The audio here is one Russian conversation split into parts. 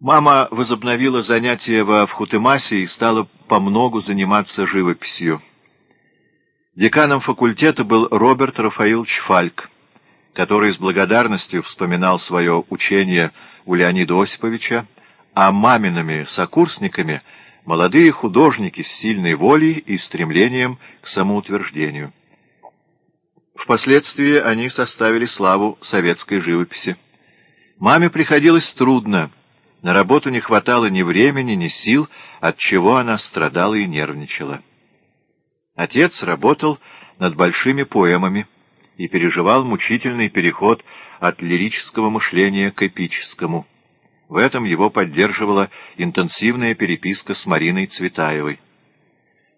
Мама возобновила занятия во Вхутемасе и стала помногу заниматься живописью. Деканом факультета был Роберт Рафаилович Фальк, который с благодарностью вспоминал свое учение у Леонида Осиповича, а мамиными сокурсниками — молодые художники с сильной волей и стремлением к самоутверждению. Впоследствии они составили славу советской живописи. Маме приходилось трудно — на работу не хватало ни времени, ни сил, от чего она страдала и нервничала. Отец работал над большими поэмами и переживал мучительный переход от лирического мышления к эпическому. В этом его поддерживала интенсивная переписка с Мариной Цветаевой.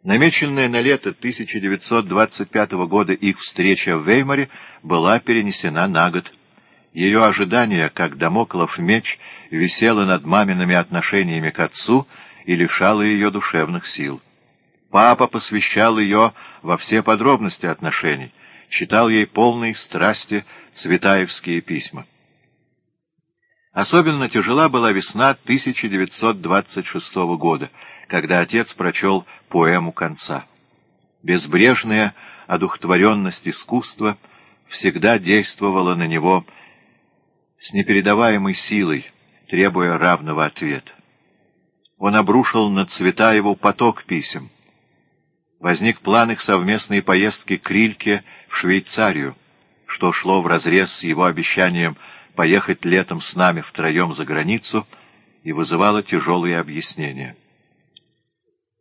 Намеченная на лето 1925 года их встреча в Веймаре была перенесена на год. Ее ожидание, как домоклов меч, висело над мамиными отношениями к отцу и лишало ее душевных сил. Папа посвящал ее во все подробности отношений, читал ей полные страсти цветаевские письма. Особенно тяжела была весна 1926 года, когда отец прочел поэму конца. Безбрежная одухотворенность искусства всегда действовала на него с непередаваемой силой, требуя равного ответа. Он обрушил на Цветаеву поток писем. Возник план их совместной поездки к Рильке в Швейцарию, что шло вразрез с его обещанием поехать летом с нами втроем за границу и вызывало тяжелые объяснения.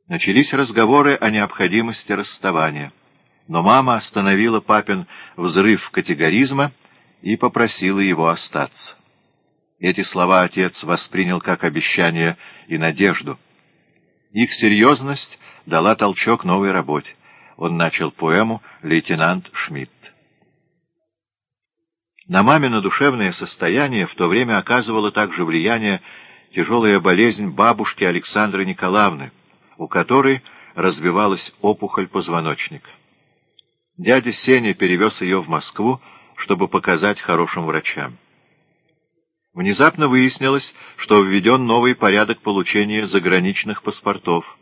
Начались разговоры о необходимости расставания, но мама остановила папин взрыв категоризма и попросила его остаться. Эти слова отец воспринял как обещание и надежду. Их серьезность дала толчок новой работе. Он начал поэму «Лейтенант Шмидт». На мамино душевное состояние в то время оказывало также влияние тяжелая болезнь бабушки Александры Николаевны, у которой развивалась опухоль позвоночника. Дядя Сеня перевез ее в Москву, чтобы показать хорошим врачам. Внезапно выяснилось, что введен новый порядок получения заграничных паспортов.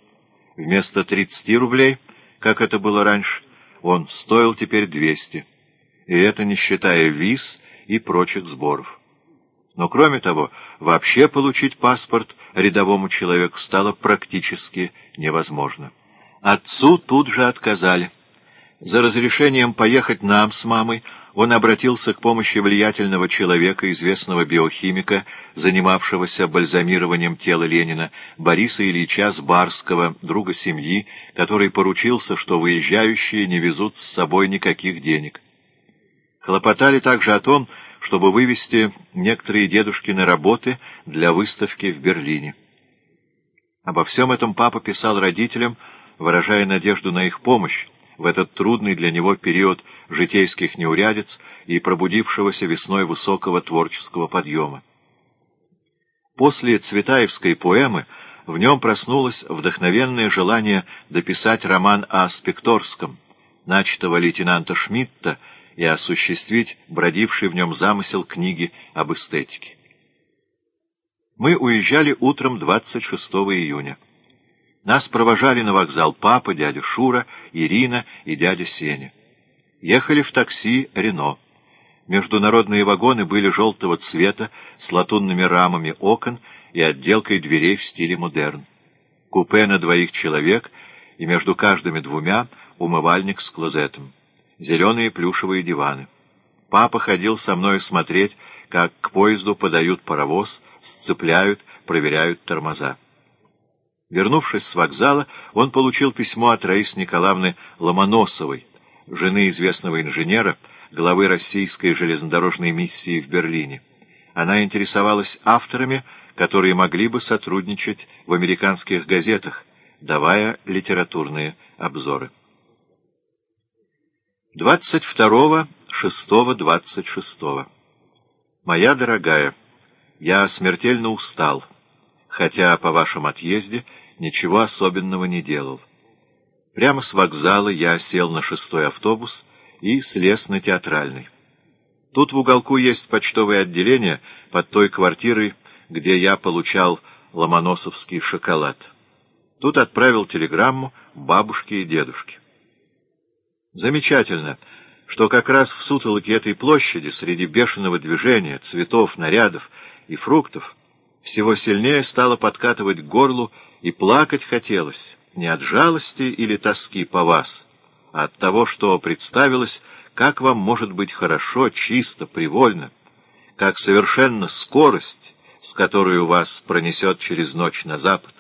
Вместо 30 рублей, как это было раньше, он стоил теперь 200, и это не считая виз и прочих сборов. Но кроме того, вообще получить паспорт рядовому человеку стало практически невозможно. Отцу тут же отказали. За разрешением поехать нам с мамой он обратился к помощи влиятельного человека, известного биохимика, занимавшегося бальзамированием тела Ленина, Бориса Ильича Сбарского, друга семьи, который поручился, что выезжающие не везут с собой никаких денег. Хлопотали также о том, чтобы вывести некоторые дедушкины работы для выставки в Берлине. Обо всем этом папа писал родителям, выражая надежду на их помощь, в этот трудный для него период житейских неурядиц и пробудившегося весной высокого творческого подъема. После Цветаевской поэмы в нем проснулось вдохновенное желание дописать роман о Спекторском, начатого лейтенанта Шмидта, и осуществить бродивший в нем замысел книги об эстетике. Мы уезжали утром 26 июня. Нас провожали на вокзал папа, дядя Шура, Ирина и дядя Сеня. Ехали в такси «Рено». Международные вагоны были желтого цвета, с латунными рамами окон и отделкой дверей в стиле модерн. Купе на двоих человек, и между каждыми двумя умывальник с клозетом. Зеленые плюшевые диваны. Папа ходил со мной смотреть, как к поезду подают паровоз, сцепляют, проверяют тормоза. Вернувшись с вокзала, он получил письмо от Раисы Николаевны Ломоносовой, жены известного инженера, главы российской железнодорожной миссии в Берлине. Она интересовалась авторами, которые могли бы сотрудничать в американских газетах, давая литературные обзоры. 22.06.26. Моя дорогая, я смертельно устал, хотя по вашем отъезде ничего особенного не делал. Прямо с вокзала я сел на шестой автобус и слез на театральный. Тут в уголку есть почтовое отделение под той квартирой, где я получал ломоносовский шоколад. Тут отправил телеграмму бабушке и дедушке. Замечательно, что как раз в сутолоке этой площади, среди бешеного движения, цветов, нарядов и фруктов, всего сильнее стало подкатывать к горлу и плакать хотелось, не от жалости или тоски по вас, а от того, что представилось, как вам может быть хорошо, чисто, привольно, как совершенно скорость, с которой у вас пронесет через ночь на запад,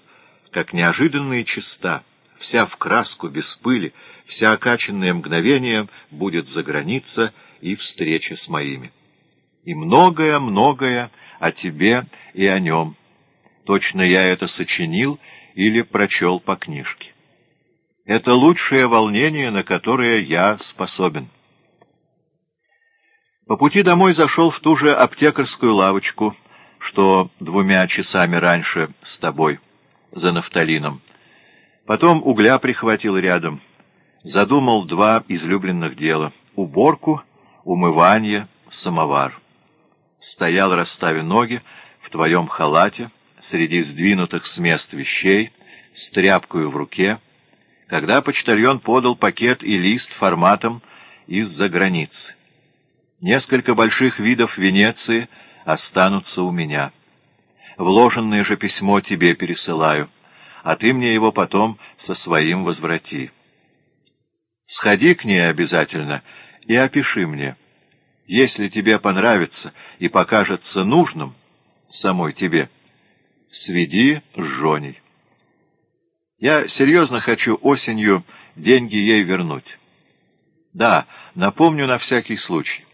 как неожиданно чиста, вся в краску, без пыли, вся окачанная мгновением будет за граница и встреча с моими. И многое-многое о тебе и о нем. Точно я это сочинил или прочел по книжке. Это лучшее волнение, на которое я способен. По пути домой зашел в ту же аптекарскую лавочку, что двумя часами раньше с тобой, за нафталином. Потом угля прихватил рядом. Задумал два излюбленных дела — уборку, умывание, самовар. Стоял, расставя ноги, в твоем халате, среди сдвинутых с мест вещей, с тряпкою в руке, когда почтальон подал пакет и лист форматом из-за границы. Несколько больших видов Венеции останутся у меня. Вложенное же письмо тебе пересылаю, а ты мне его потом со своим возврати. Сходи к ней обязательно и опиши мне. Если тебе понравится и покажется нужным самой тебе, сведи с Жоней. Я серьезно хочу осенью деньги ей вернуть. Да, напомню на всякий случай.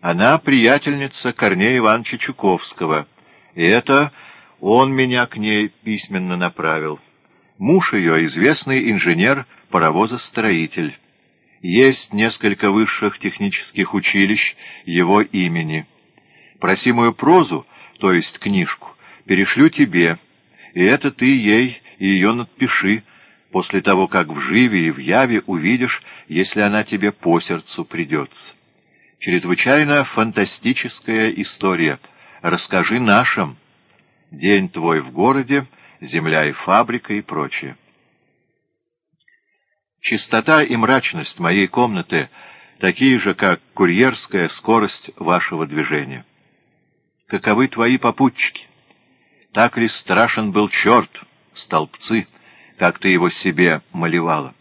Она приятельница Корнея Ивановича Чуковского, и это он меня к ней письменно направил. Муж ее — известный инженер-паровозостроитель. Есть несколько высших технических училищ его имени. Просимую прозу, то есть книжку, перешлю тебе, и это ты ей ее надпиши, после того, как в живе и в яве увидишь, если она тебе по сердцу придется. Чрезвычайно фантастическая история. Расскажи нашим. День твой в городе, земля и фабрика и прочее. Чистота и мрачность моей комнаты такие же, как курьерская скорость вашего движения. Каковы твои попутчики? Так ли страшен был черт, столбцы, как ты его себе малевала?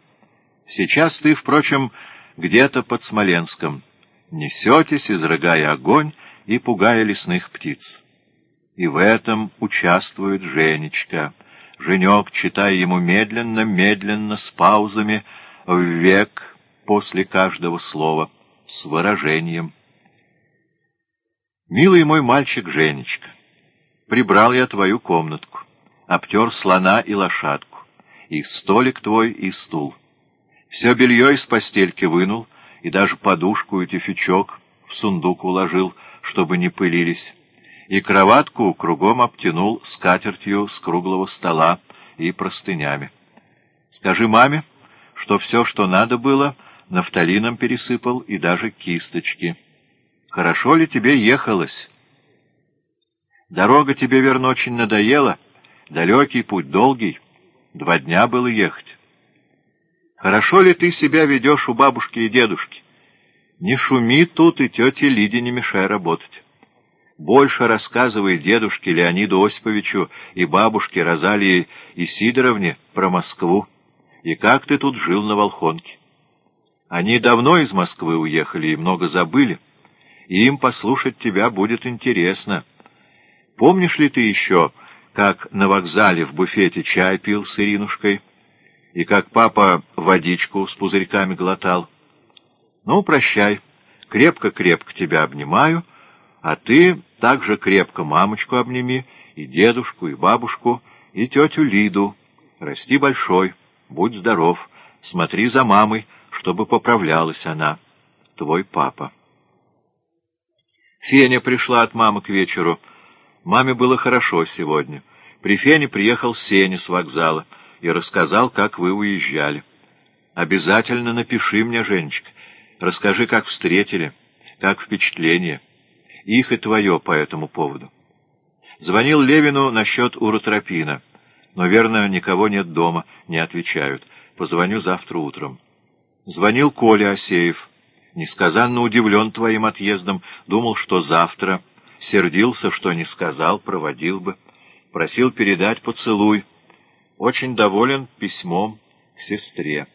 Сейчас ты, впрочем, где-то под Смоленском. Несетесь, изрыгая огонь и пугая лесных птиц. И в этом участвует Женечка — Женек, читая ему медленно, медленно, с паузами, в век после каждого слова, с выражением. «Милый мой мальчик Женечка, прибрал я твою комнатку, обтер слона и лошадку, и столик твой, и стул. Все белье из постельки вынул, и даже подушку и тюфячок в сундук уложил, чтобы не пылились» и кроватку кругом обтянул скатертью с круглого стола и простынями. Скажи маме, что все, что надо было, нафталином пересыпал и даже кисточки. Хорошо ли тебе ехалось? Дорога тебе, верно, очень надоела, далекий путь, долгий, два дня было ехать. Хорошо ли ты себя ведешь у бабушки и дедушки? Не шуми тут и тете Лиде не мешай работать. Больше рассказывай дедушке Леониду Осиповичу и бабушке Розалии и Сидоровне про Москву и как ты тут жил на Волхонке. Они давно из Москвы уехали и много забыли, и им послушать тебя будет интересно. Помнишь ли ты еще, как на вокзале в буфете чай пил с Иринушкой, и как папа водичку с пузырьками глотал? Ну, прощай, крепко-крепко тебя обнимаю, а ты также крепко мамочку обними, и дедушку, и бабушку, и тетю Лиду. Расти большой, будь здоров, смотри за мамой, чтобы поправлялась она. Твой папа. Феня пришла от мамы к вечеру. Маме было хорошо сегодня. При Фене приехал Сеня с вокзала и рассказал, как вы уезжали. Обязательно напиши мне, Женечка. Расскажи, как встретили, как впечатление их и твое по этому поводу. Звонил Левину насчет уротропина. Но, верно, никого нет дома, не отвечают. Позвоню завтра утром. Звонил Коля Осеев. Несказанно удивлен твоим отъездом. Думал, что завтра. Сердился, что не сказал, проводил бы. Просил передать поцелуй. Очень доволен письмом к сестре.